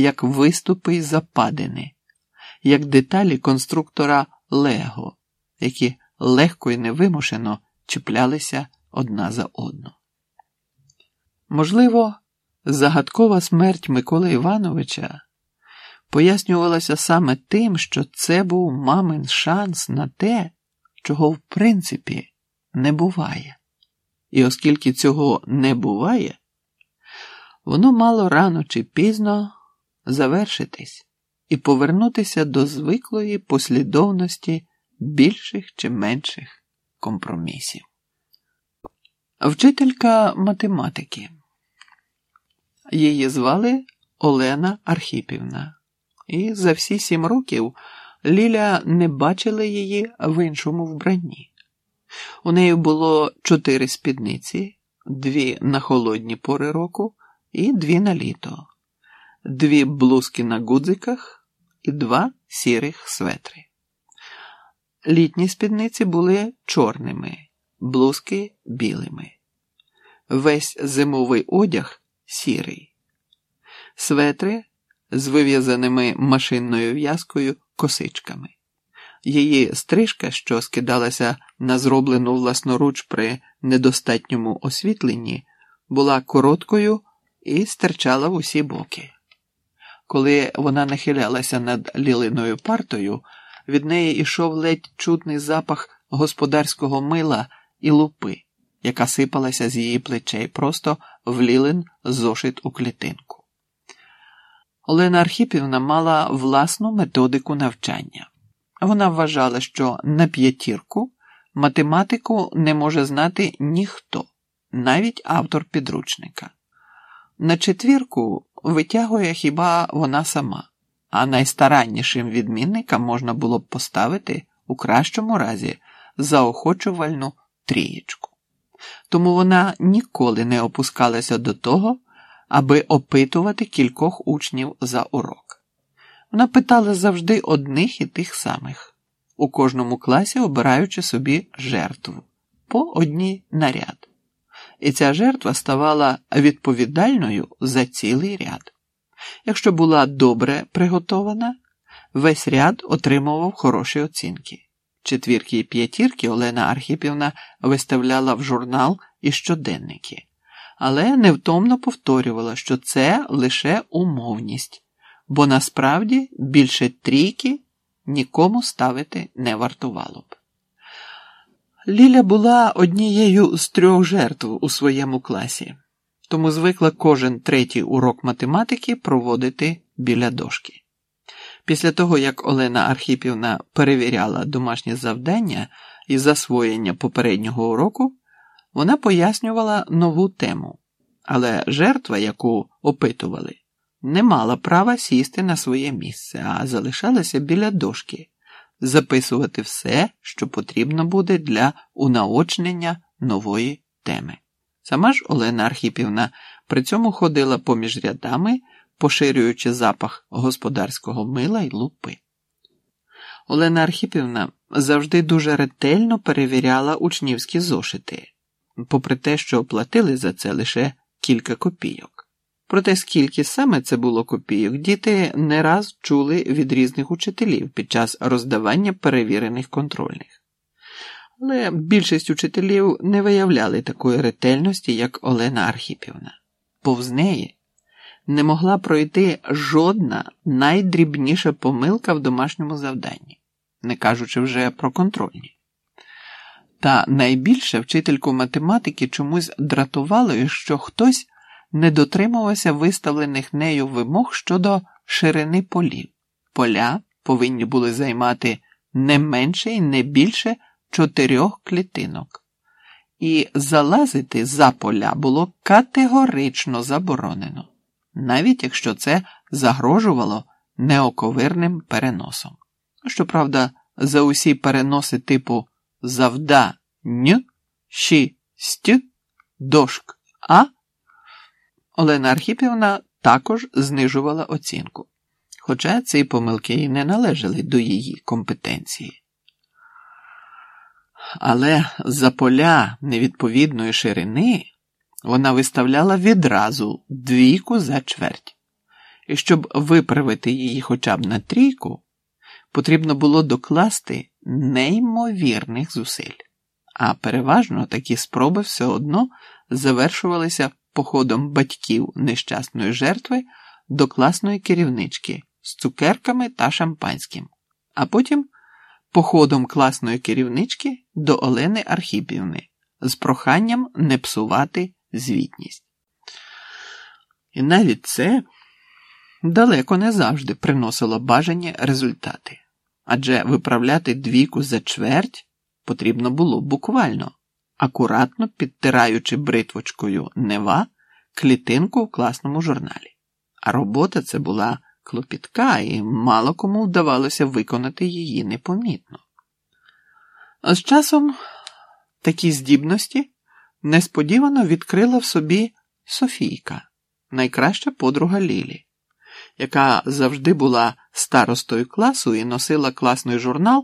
як виступи й западини, як деталі конструктора Лего, які легко і невимушено чіплялися одна за одну. Можливо, загадкова смерть Миколи Івановича пояснювалася саме тим, що це був мамин шанс на те, чого в принципі не буває. І оскільки цього не буває, воно мало рано чи пізно завершитись і повернутися до звиклої послідовності більших чи менших компромісів. Вчителька математики. Її звали Олена Архіпівна, і за всі сім років Ліля не бачила її в іншому вбранні. У неї було чотири спідниці, дві на холодні пори року і дві на літо, дві блузки на гудзиках і два сірих светри. Літні спідниці були чорними, блузки білими. Весь зимовий одяг сірий, светри з вив'язаними машинною в'язкою косичками. Її стрижка, що скидалася на зроблену власноруч при недостатньому освітленні, була короткою і стирчала в усі боки. Коли вона нахилялася над лілиною партою, від неї йшов ледь чутний запах господарського мила і лупи, яка сипалася з її плечей, просто в лілин зошит у клітинку. Олена Архіпівна мала власну методику навчання. Вона вважала, що на п'ятірку математику не може знати ніхто, навіть автор підручника. На четвірку витягує хіба вона сама, а найстараннішим відмінникам можна було б поставити у кращому разі заохочувальну трієчку. Тому вона ніколи не опускалася до того, аби опитувати кількох учнів за урок. Вона питала завжди одних і тих самих, у кожному класі обираючи собі жертву по одній наряд. І ця жертва ставала відповідальною за цілий ряд. Якщо була добре приготована, весь ряд отримував хороші оцінки. Четвірки і п'ятірки Олена Архіпівна виставляла в журнал і щоденники, але невтомно повторювала, що це лише умовність, бо насправді більше трійки нікому ставити не вартувало б. Ліля була однією з трьох жертв у своєму класі, тому звикла кожен третій урок математики проводити біля дошки. Після того, як Олена Архіпівна перевіряла домашнє завдання і засвоєння попереднього уроку, вона пояснювала нову тему, але жертва, яку опитували, не мала права сісти на своє місце, а залишалася біля дошки, записувати все, що потрібно буде для унаочнення нової теми. Сама ж Олена Архіпівна при цьому ходила поміж рядами поширюючи запах господарського мила й лупи. Олена Архіпівна завжди дуже ретельно перевіряла учнівські зошити, попри те, що оплатили за це лише кілька копійок. Проте, скільки саме це було копійок, діти не раз чули від різних учителів під час роздавання перевірених контрольних. Але більшість учителів не виявляли такої ретельності, як Олена Архіпівна. Повз неї не могла пройти жодна найдрібніша помилка в домашньому завданні, не кажучи вже про контрольні. Та найбільше вчительку математики чомусь дратувало, що хтось не дотримувався виставлених нею вимог щодо ширини полів. Поля повинні були займати не менше і не більше чотирьох клітинок, і залазити за поля було категорично заборонено навіть якщо це загрожувало неоковирним переносом. Щоправда, за усі переноси типу завда н, щі ст, дошк а Олена Архіпівна також знижувала оцінку, хоча ці помилки не належали до її компетенції. Але за поля невідповідної ширини вона виставляла відразу двійку за чверть. і щоб виправити її хоча б на трійку, потрібно було докласти неймовірних зусиль. А переважно такі спроби все одно завершувалися походом батьків нещасної жертви до класної керівнички з цукерками та шампанським, а потім походом класної керівнички до Олени Архіпівни з проханням не псувати звітність. І навіть це далеко не завжди приносило бажані результати, адже виправляти двійку за чверть потрібно було буквально, акуратно підтираючи бритвочкою нева клітинку в класному журналі. А робота це була клопітка, і мало кому вдавалося виконати її непомітно. З часом такі здібності несподівано відкрила в собі Софійка, найкраща подруга Лілі, яка завжди була старостою класу і носила класний журнал